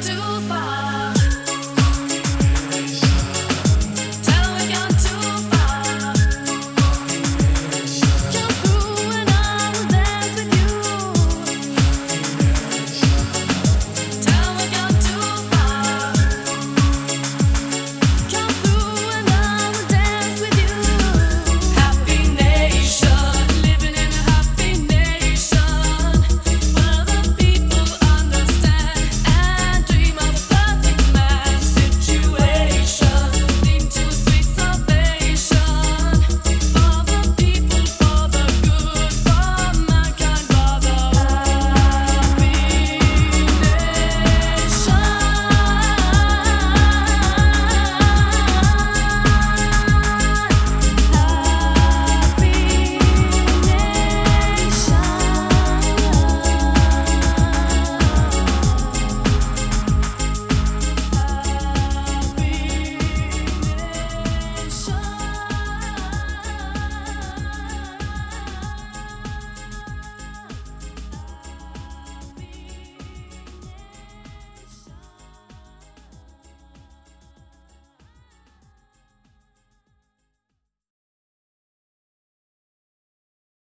do.